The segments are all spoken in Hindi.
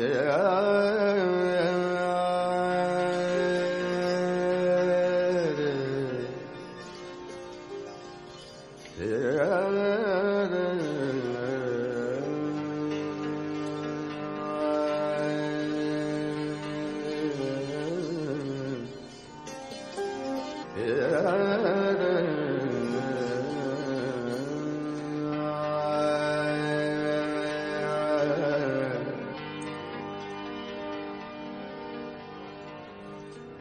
Yeah.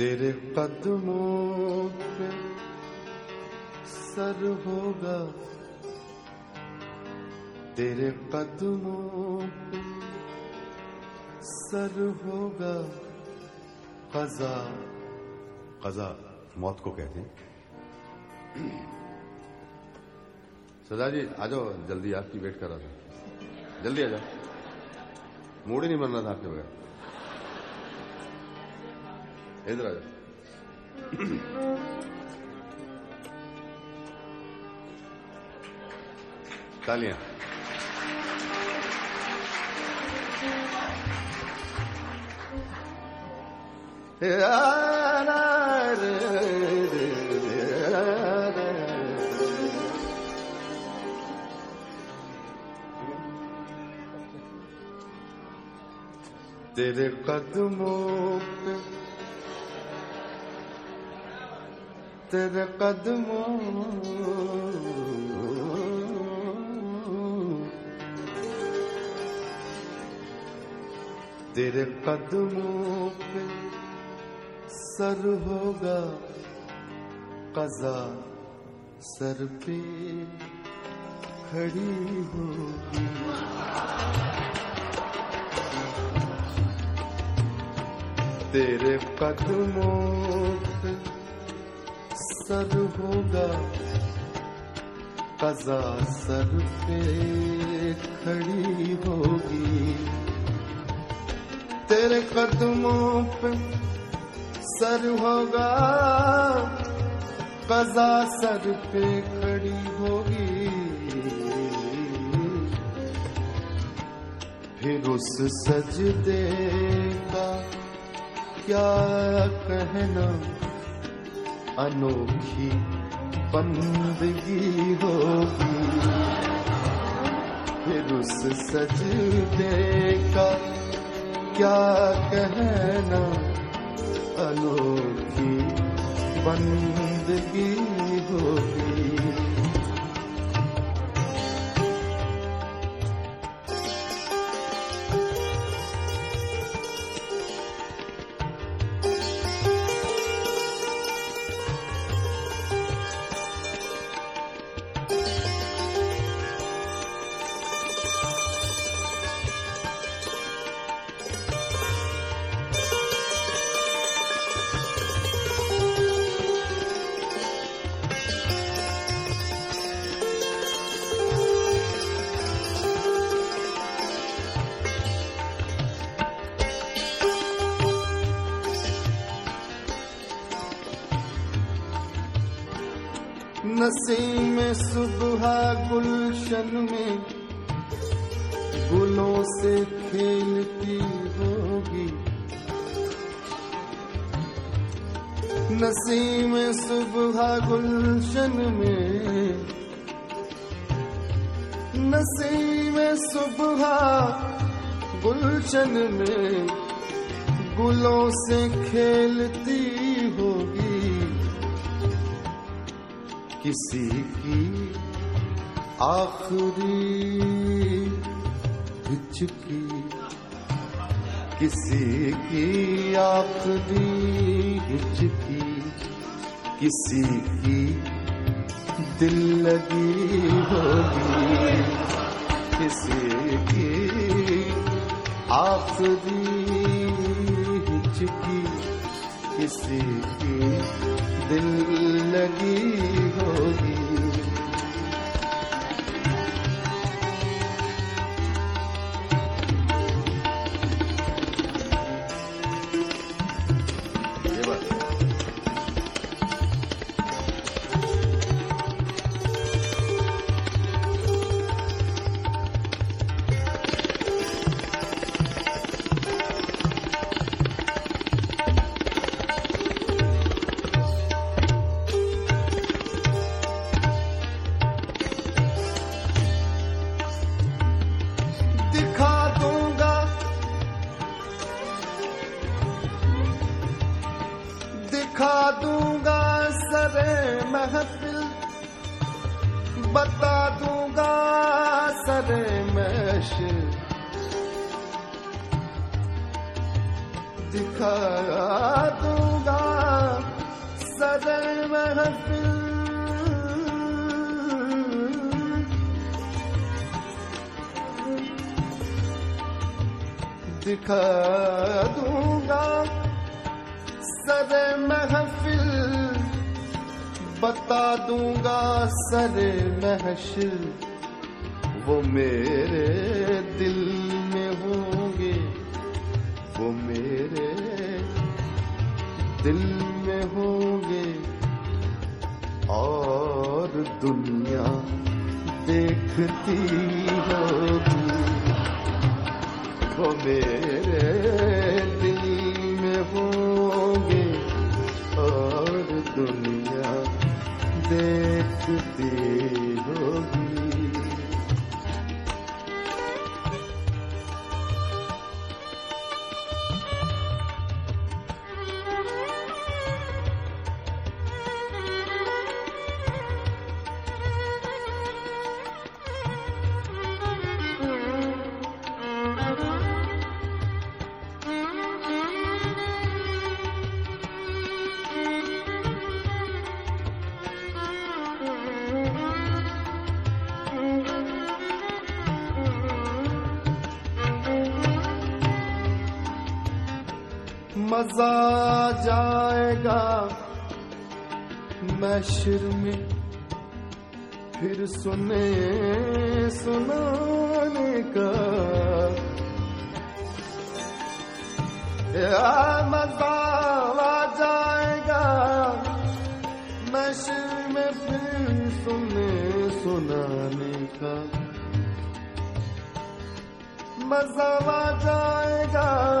तेरे कदमों पे सर होगा। तेरे कदमों पे सर होगा। कजा कजा मौत को कहते हैं। सदा जी, आ जाओ, जल्दी आपकी वेट कर रहा था। जल्दी आ जाओ। मूड ही नहीं बन रहा था आपके बगैर। इधर आ जाओ तालियाँ तेरे कदमों पे तेरे कदमों तेरे कदमों पे सर होगा कजा, सर पे खड़ी होगी। तेरे कदमों पे सर होगा। कजा सर पे खड़ी होगी। तेरे कदमों पे सर होगा। कजा सर पे खड़ी होगी। फिर उस सजदे का क्या कहना? अनोखी बंदगी होगी। फिर उस सजदे का क्या कहना? अनोखी बंदगी होगी। नसीम सुबह गुलशन में गुलों से खेलती होगी। नसीम सुबह गुलशन में नसीम सुबह गुलशन में गुलों से खेलती होगी। किसी की आखिरी हिचकी। किसी की आखिरी हिचकी। किसी की दिल लगी होगी। किसी की आखिरी हिचकी। किसी की दिल लगी होगी। बता दूँगा सरे मैश। दिखा दूँगा सरे महफिल। दिखा दूँगा सरे महफिल। बता दूँगा सरे महशिल वो मेरे दिल में होंगे। वो मेरे दिल में होंगे। और दुनिया देखती होगी। वो मेरे देखती मज़ा जाएगा। मैशर में फिर सुने, सुनाने का। मज़ा आ जाएगा। मैशर में फिर सुने, सुनाने का। मज़ा आ जाएगा।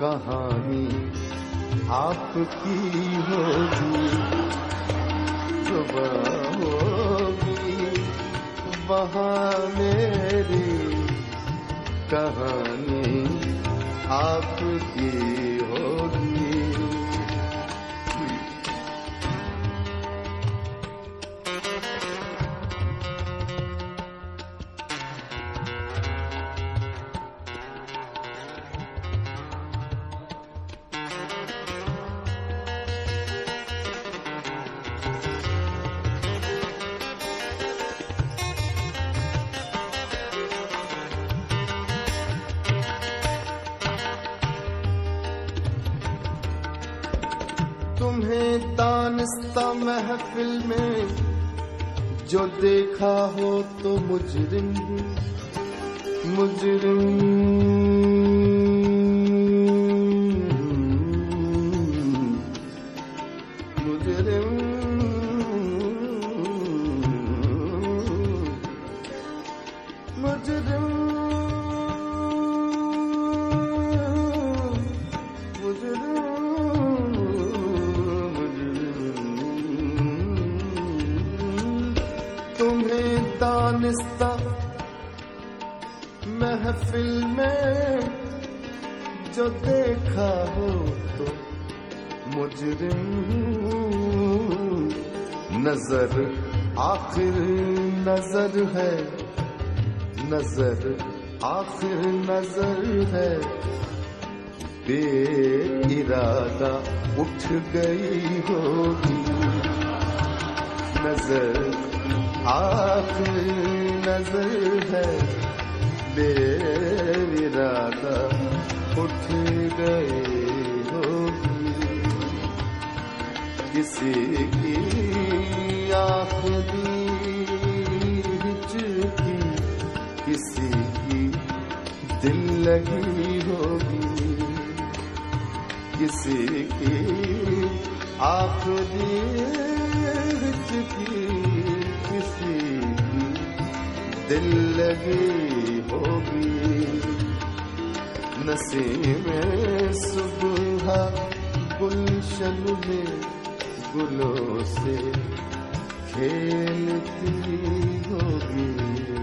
कहानी आपकी होगी सुबह होगी वहाँ मेरी कहानी आपकी तुम्हें दानस्ता महफिल में जो देखा हो तो मुजरिम मुजरिम। महफिल में जो देखा हो तो मुजरिम नज़र, आखिर नज़र है। नज़र, आखिर नज़र है। बे इरादा उठ गई होगी। नज़र, आखिर नज़र है। बेरी उठ गए होगी। किसी की आँख दी हिचकी, किसी की दिल लगी होगी। किसी की आँख दी हिचकी, किसी की दिल लगी नसीमें सुबह गुलशन में गुलों से खेलती होगी।